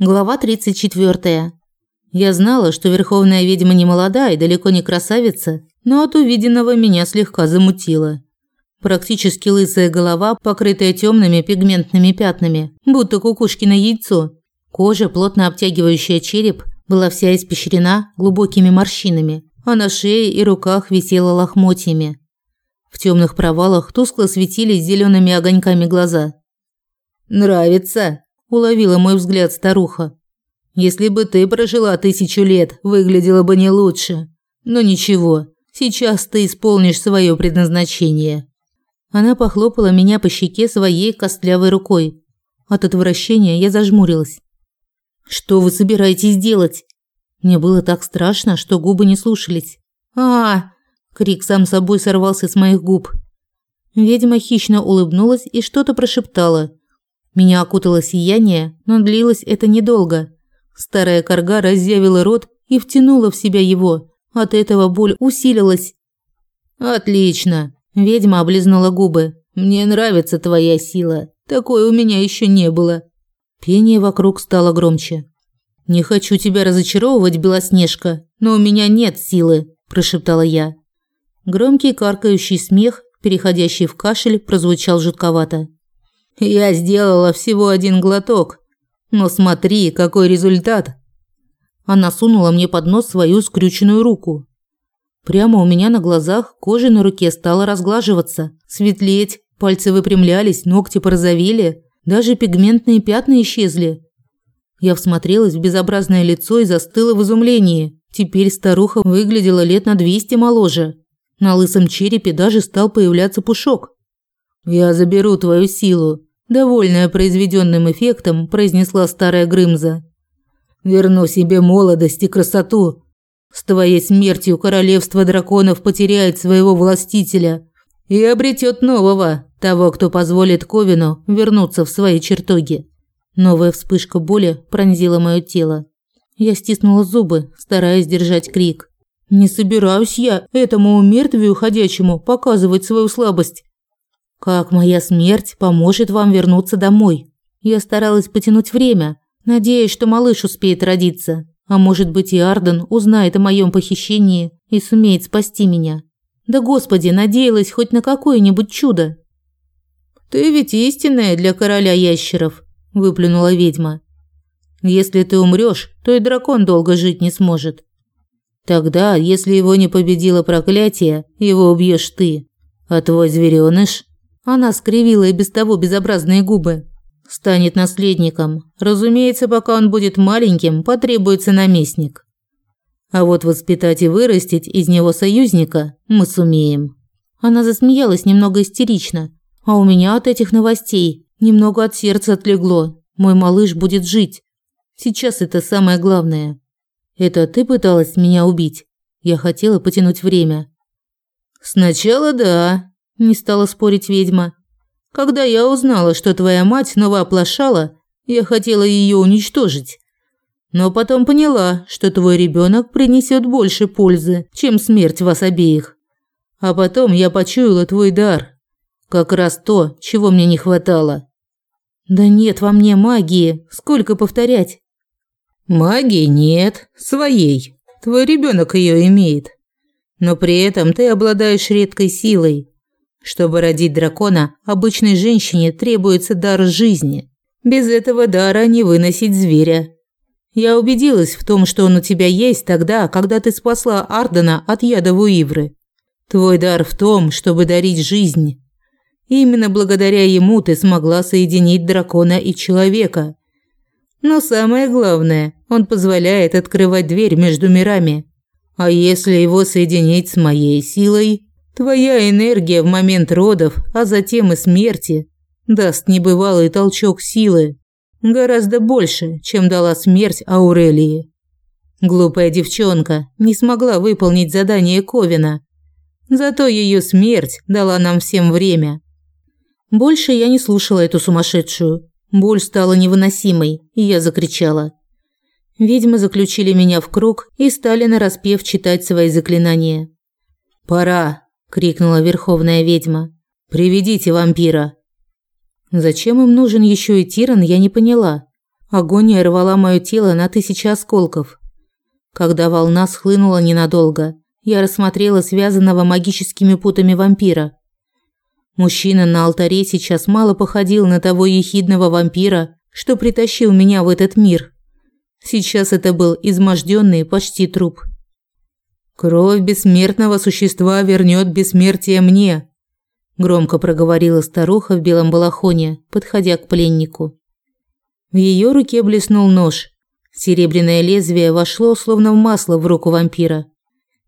Глава 34. Я знала, что верховная ведьма не молода и далеко не красавица, но от увиденного меня слегка замутило. Практически лысая голова, покрытая темными пигментными пятнами, будто кукушкино яйцо. Кожа, плотно обтягивающая череп, была вся испещрена глубокими морщинами, а на шее и руках висела лохмотьями. В темных провалах тускло светились зелеными огоньками глаза. «Нравится?» Уловила мой взгляд старуха. Если бы ты прожила тысячу лет, выглядела бы не лучше. Но ничего, сейчас ты исполнишь свое предназначение. Она похлопала меня по щеке своей костлявой рукой. От отвращения я зажмурилась. Что вы собираетесь делать? Мне было так страшно, что губы не слушались. А, -а, крик сам собой сорвался с моих губ. Ведьма хищно улыбнулась и что-то прошептала. Меня окутало сияние, но длилось это недолго. Старая корга разъявила рот и втянула в себя его. От этого боль усилилась. Отлично, ведьма облизнула губы. Мне нравится твоя сила. Такой у меня еще не было. Пение вокруг стало громче. Не хочу тебя разочаровывать, Белоснежка, но у меня нет силы, прошептала я. Громкий каркающий смех, переходящий в кашель, прозвучал жутковато. Я сделала всего один глоток. Но смотри, какой результат. Она сунула мне под нос свою скрюченную руку. Прямо у меня на глазах кожа на руке стала разглаживаться, светлеть, пальцы выпрямлялись, ногти порозовели, даже пигментные пятна исчезли. Я всмотрелась в безобразное лицо и застыла в изумлении. Теперь старуха выглядела лет на двести моложе. На лысом черепе даже стал появляться пушок. «Я заберу твою силу», довольная произведенным эффектом, произнесла старая Грымза. Верну себе молодость и красоту. С твоей смертью королевство драконов потеряет своего властителя и обретет нового, того, кто позволит Ковину вернуться в свои чертоги. Новая вспышка боли пронзила мое тело. Я стиснула зубы, стараясь держать крик. Не собираюсь я этому мертвию ходячему показывать свою слабость. Как моя смерть поможет вам вернуться домой? Я старалась потянуть время, надеясь, что малыш успеет родиться, а может быть и Арден узнает о моем похищении и сумеет спасти меня. Да господи, надеялась хоть на какое-нибудь чудо. Ты ведь истинная для короля ящеров, выплюнула ведьма. Если ты умрёшь, то и дракон долго жить не сможет. Тогда, если его не победило проклятие, его убьёшь ты. А твой зверёныш она скривила и без того безобразные губы. Станет наследником. Разумеется, пока он будет маленьким, потребуется наместник. А вот воспитать и вырастить из него союзника мы сумеем. Она засмеялась немного истерично, а у меня от этих новостей немного от сердца отлегло. Мой малыш будет жить. Сейчас это самое главное. Это ты пыталась меня убить? Я хотела потянуть время. Сначала да, не стала спорить ведьма. Когда я узнала, что твоя мать новооплошала, я хотела ее уничтожить. Но потом поняла, что твой ребенок принесет больше пользы, чем смерть вас обеих. А потом я почуяла твой дар. Как раз то, чего мне не хватало. Да нет во мне магии, сколько повторять? Магии нет, своей. Твой ребенок ее имеет. Но при этом ты обладаешь редкой силой, чтобы родить дракона, обычной женщине требуется дар жизни. Без этого дара не выносить зверя. Я убедилась в том, что он у тебя есть тогда, когда ты спасла Ардена от яда Вуивры. Твой дар в том, чтобы дарить жизнь. Именно благодаря ему ты смогла соединить дракона и человека. Но самое главное, он позволяет открывать дверь между мирами. А если его соединить с моей силой, Твоя энергия в момент родов, а затем и смерти, даст небывалый толчок силы, гораздо больше, чем дала смерть Аурелии. Глупая девчонка не смогла выполнить задание Ковина. Зато ее смерть дала нам всем время. Больше я не слушала эту сумасшедшую. Боль стала невыносимой, и я закричала. Ведьмы заключили меня в круг и стали нараспев читать свои заклинания. «Пора», крикнула верховная ведьма. Приведите вампира. Зачем им нужен еще и Тиран, я не поняла. Агония рвала мое тело на тысячи осколков. Когда волна схлынула ненадолго, я рассмотрела связанного магическими путами вампира. Мужчина на алтаре сейчас мало походил на того ехидного вампира, что притащил меня в этот мир. Сейчас это был изможденный почти труп. Кровь бессмертного существа вернет бессмертие мне, громко проговорила старуха в белом балахоне, подходя к пленнику. В ее руке блеснул нож. Серебряное лезвие вошло словно в масло в руку вампира.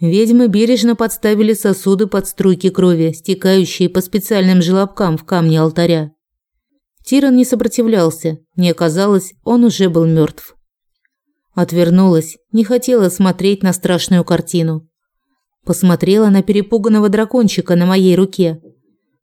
Ведьмы бережно подставили сосуды под струйки крови, стекающие по специальным желобкам в камне алтаря. Тиран не сопротивлялся. Мне казалось, он уже был мертв. Отвернулась, не хотела смотреть на страшную картину. Посмотрела на перепуганного дракончика на моей руке.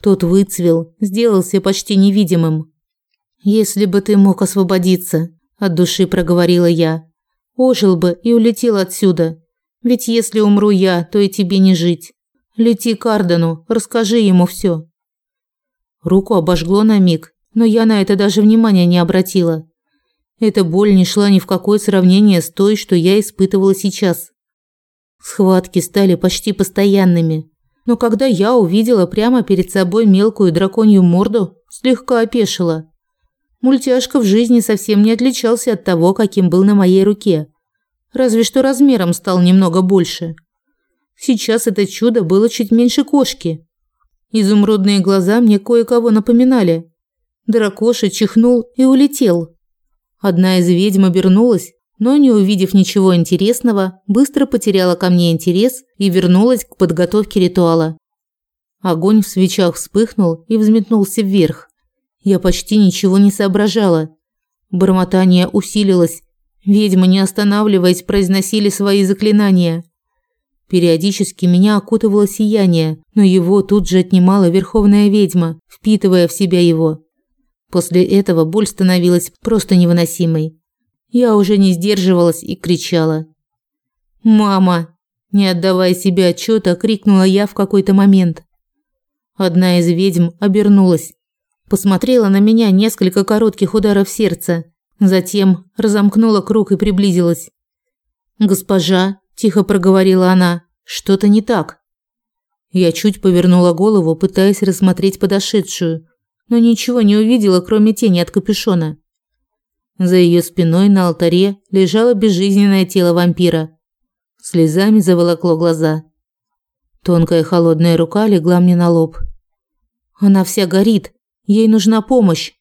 Тот выцвел, сделался почти невидимым. Если бы ты мог освободиться, от души проговорила я. Ожил бы и улетел отсюда. Ведь если умру я, то и тебе не жить. Лети к Ардену, расскажи ему все. Руку обожгло на миг, но я на это даже внимания не обратила. Эта боль не шла ни в какое сравнение с той, что я испытывала сейчас. Схватки стали почти постоянными. Но когда я увидела прямо перед собой мелкую драконью морду, слегка опешила. Мультяшка в жизни совсем не отличался от того, каким был на моей руке. Разве что размером стал немного больше. Сейчас это чудо было чуть меньше кошки. Изумрудные глаза мне кое-кого напоминали. Дракоша чихнул и улетел. Одна из ведьм обернулась, но, не увидев ничего интересного, быстро потеряла ко мне интерес и вернулась к подготовке ритуала. Огонь в свечах вспыхнул и взметнулся вверх. Я почти ничего не соображала. Бормотание усилилось. Ведьмы, не останавливаясь, произносили свои заклинания. Периодически меня окутывало сияние, но его тут же отнимала верховная ведьма, впитывая в себя его. После этого боль становилась просто невыносимой. Я уже не сдерживалась и кричала. «Мама!» Не отдавая себе отчета, крикнула я в какой-то момент. Одна из ведьм обернулась. Посмотрела на меня несколько коротких ударов сердца. Затем разомкнула круг и приблизилась. «Госпожа», – тихо проговорила она, – «что-то не так». Я чуть повернула голову, пытаясь рассмотреть подошедшую, но ничего не увидела, кроме тени от капюшона. За ее спиной на алтаре лежало безжизненное тело вампира. Слезами заволокло глаза. Тонкая холодная рука легла мне на лоб. Она вся горит. Ей нужна помощь.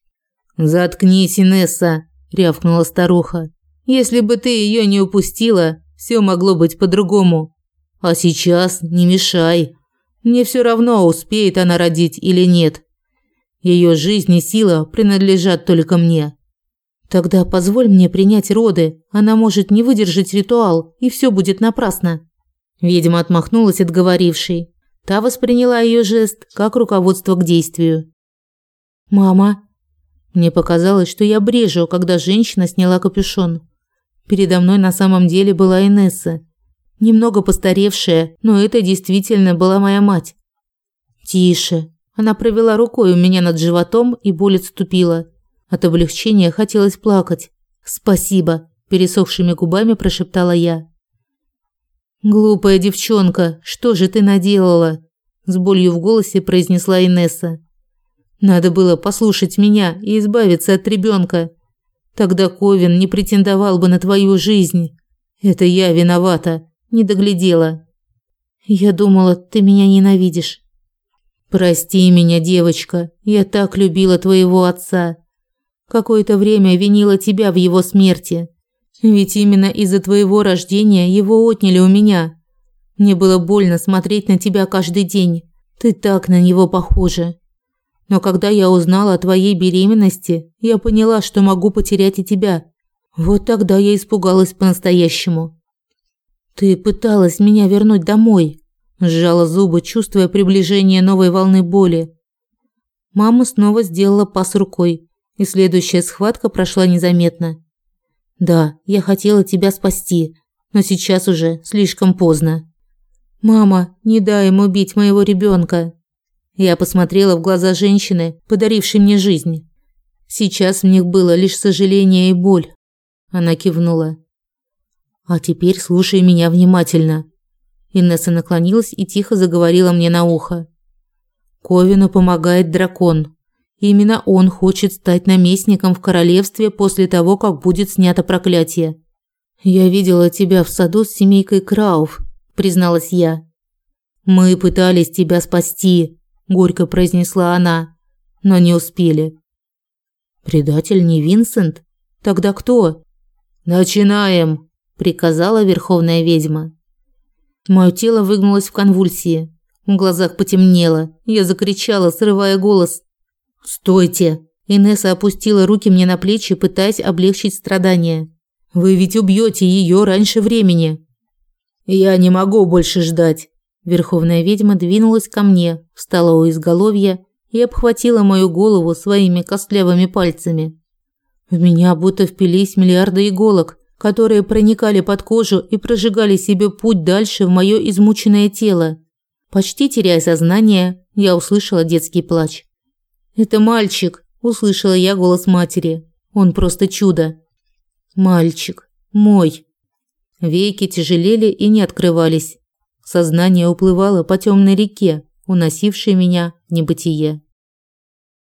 Заткнись, Инесса, рявкнула старуха. Если бы ты ее не упустила, все могло быть по-другому. А сейчас не мешай. Мне все равно, успеет она родить или нет. Ее жизнь и сила принадлежат только мне. Тогда позволь мне принять роды. Она может не выдержать ритуал, и все будет напрасно. Ведьма отмахнулась от говорившей. Та восприняла ее жест как руководство к действию. Мама, мне показалось, что я брежу, когда женщина сняла капюшон. Передо мной на самом деле была Инесса, немного постаревшая, но это действительно была моя мать. Тише, она провела рукой у меня над животом, и боль отступила. От облегчения хотелось плакать. «Спасибо», – пересохшими губами прошептала я. «Глупая девчонка, что же ты наделала?» – с болью в голосе произнесла Инесса. «Надо было послушать меня и избавиться от ребенка. Тогда Ковин не претендовал бы на твою жизнь. Это я виновата, не доглядела. Я думала, ты меня ненавидишь. Прости меня, девочка. Я так любила твоего отца. Какое-то время винила тебя в его смерти. Ведь именно из-за твоего рождения его отняли у меня. Мне было больно смотреть на тебя каждый день. Ты так на него похожа. Но когда я узнала о твоей беременности, я поняла, что могу потерять и тебя. Вот тогда я испугалась по-настоящему. Ты пыталась меня вернуть домой, Сжала зубы, чувствуя приближение новой волны боли. Мама снова сделала пас рукой, и следующая схватка прошла незаметно. Да, я хотела тебя спасти, но сейчас уже слишком поздно. Мама, не дай ему убить моего ребенка. Я посмотрела в глаза женщины, подарившей мне жизнь. Сейчас в них было лишь сожаление и боль. Она кивнула. А теперь слушай меня внимательно. Инесса наклонилась и тихо заговорила мне на ухо. Ковину помогает дракон. Именно он хочет стать наместником в королевстве после того, как будет снято проклятие. Я видела тебя в саду с семейкой Крауф, призналась я. Мы пытались тебя спасти, горько произнесла она, но не успели. Предатель не Винсент? Тогда кто? Начинаем, приказала верховная ведьма. Мое тело выгнулось в конвульсии. В глазах потемнело. Я закричала, срывая голос. "Стойте!" Инесса опустила руки мне на плечи, пытаясь облегчить страдания. "Вы ведь убьете ее раньше времени". "Я не могу больше ждать". Верховная ведьма двинулась ко мне, встала у изголовья и обхватила мою голову своими костлявыми пальцами. В меня будто впились миллиарды иголок, которые проникали под кожу и прожигали себе путь дальше в моё измученное тело. Почти теряя сознание, я услышала детский плач. «Это мальчик!» – услышала я голос матери. «Он просто чудо!» «Мальчик! Мой!» Веки тяжелели и не открывались. Сознание уплывало по темной реке, уносившей меня в небытие.